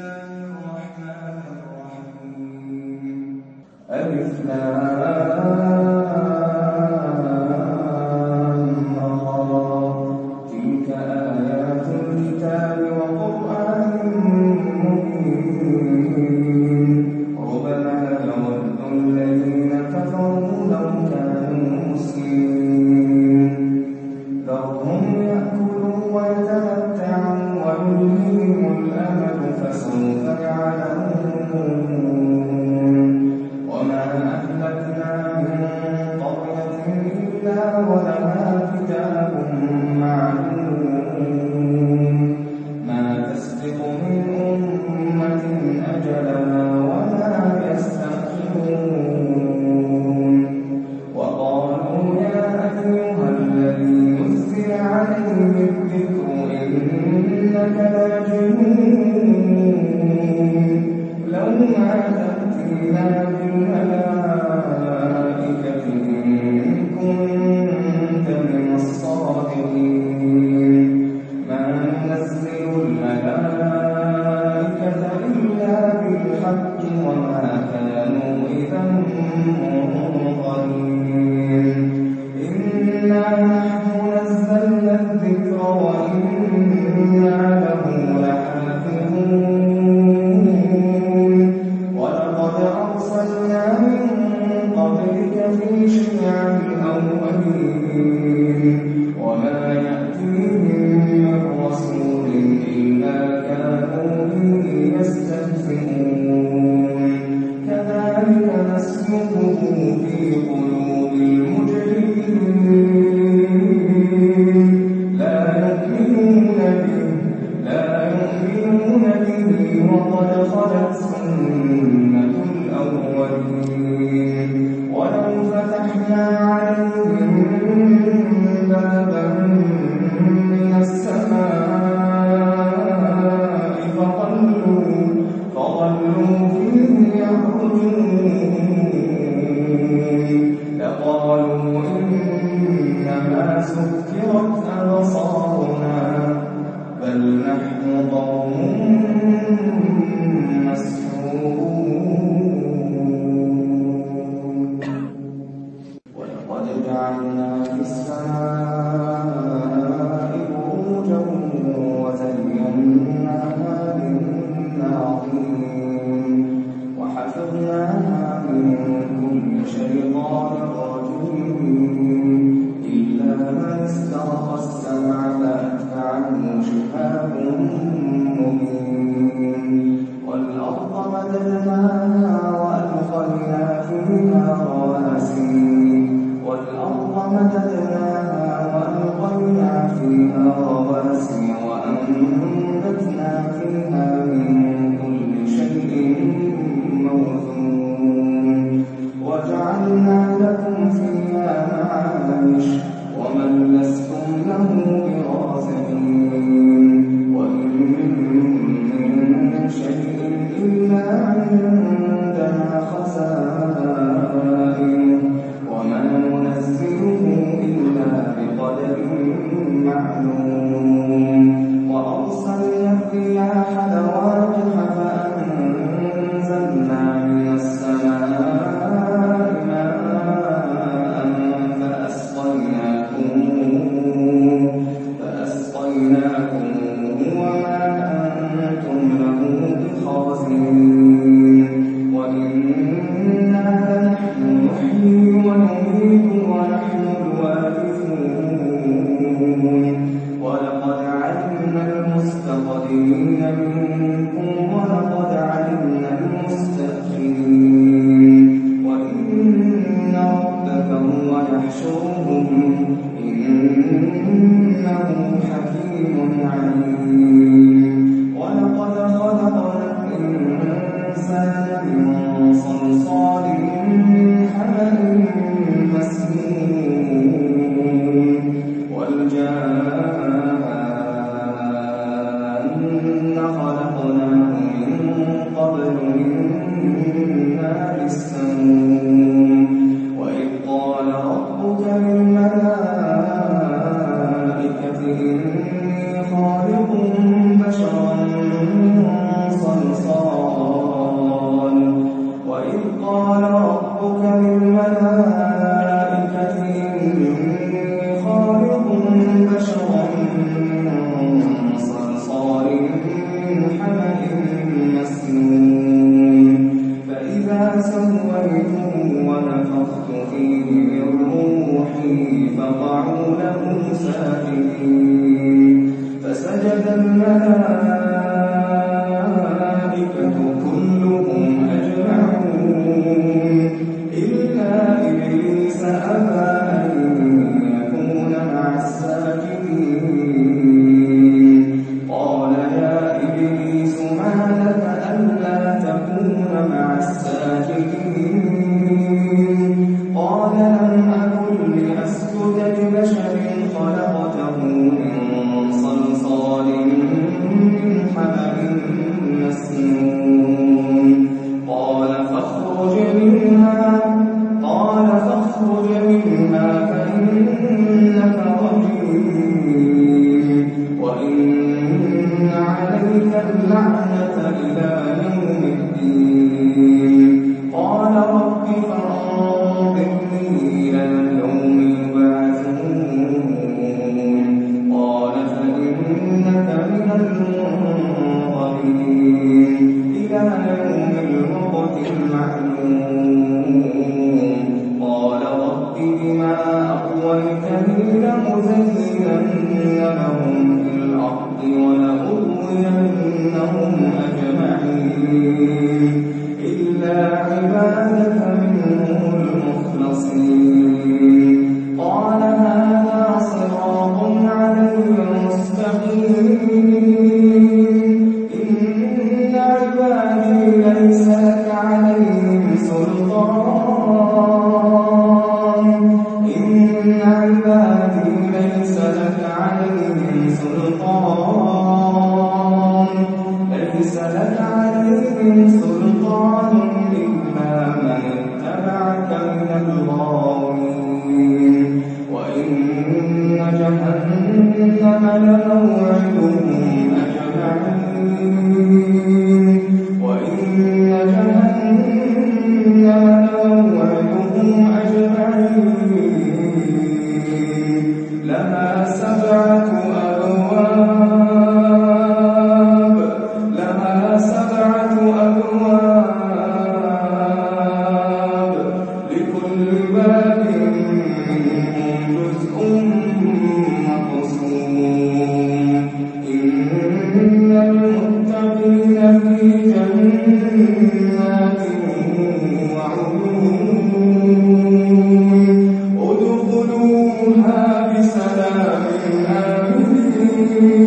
الرحمن الرحيم. ولها كتاب معلوم. يحشرهم إنه حكيم عليم. إن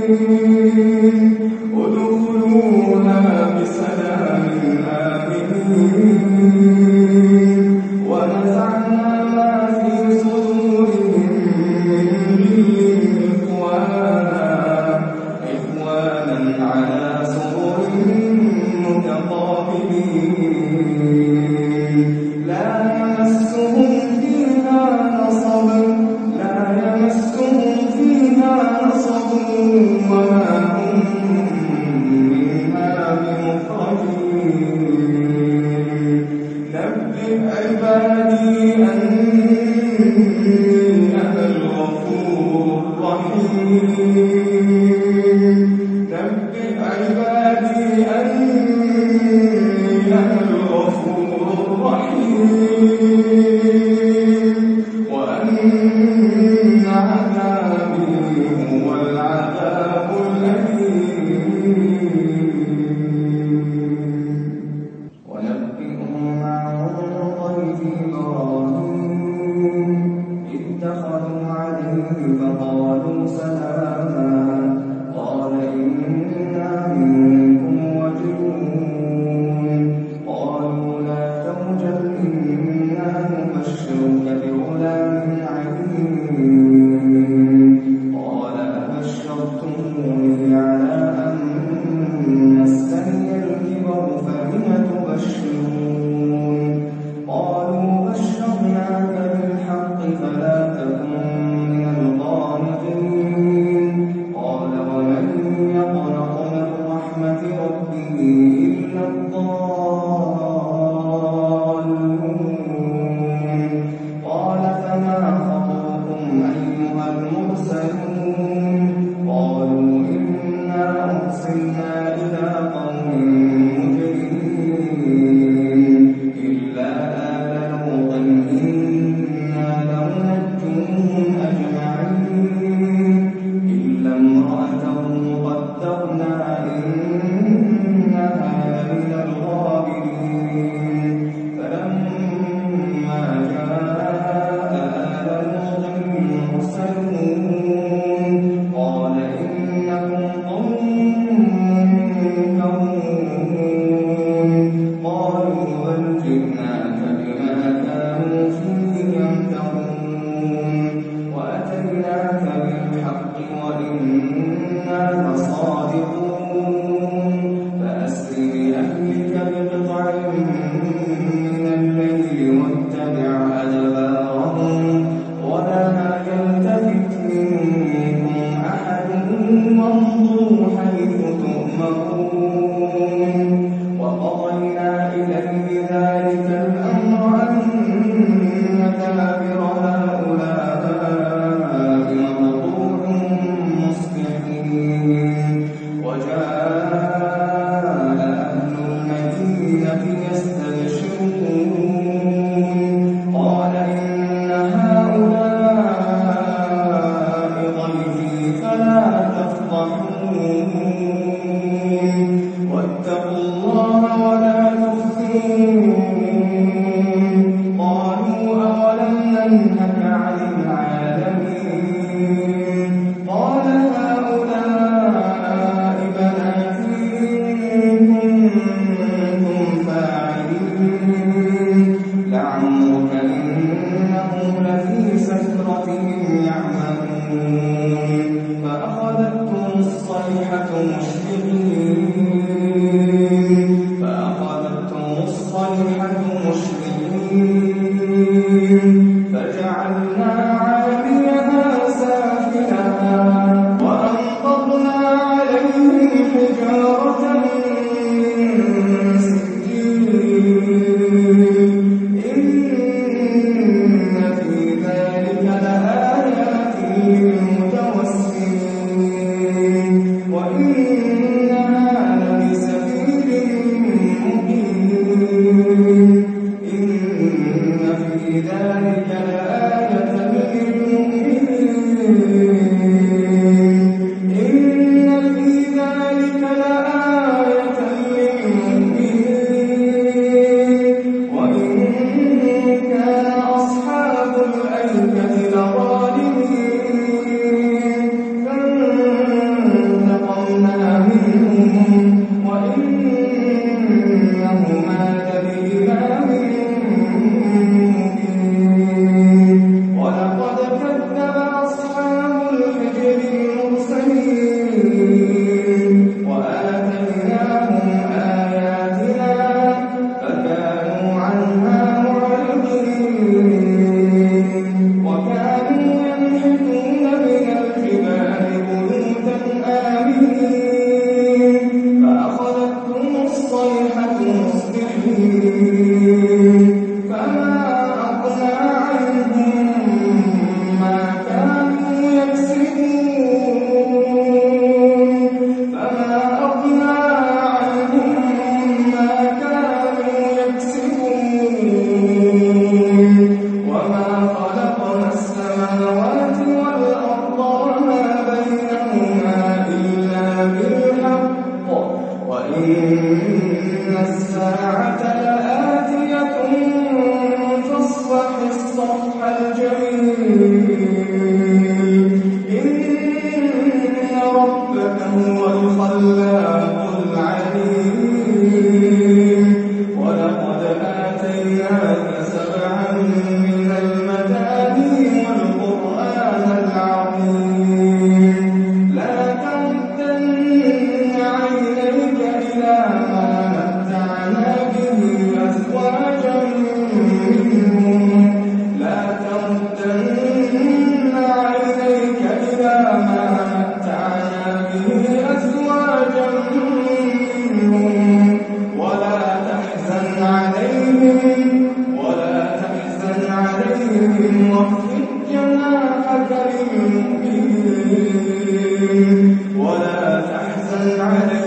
Thank.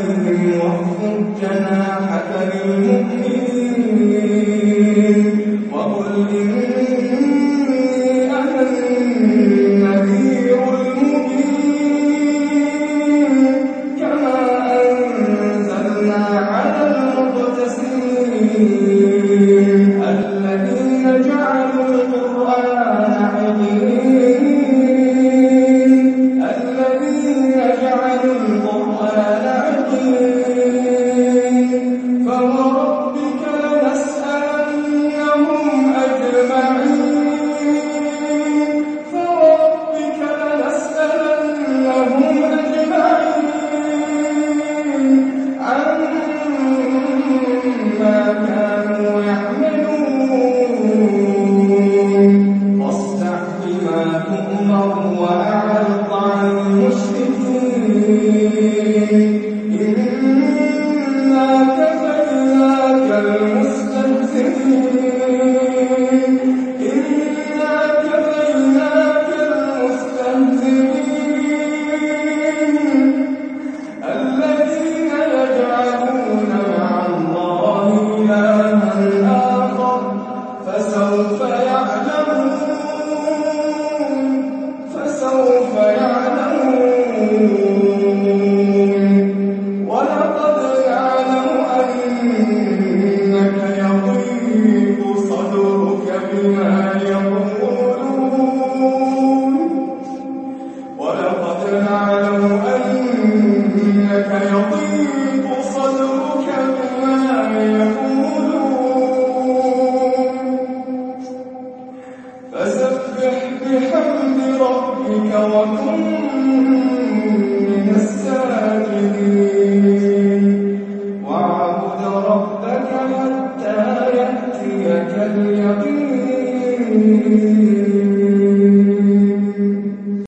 عليهم واخفض جناحك للمؤمنين وقل إني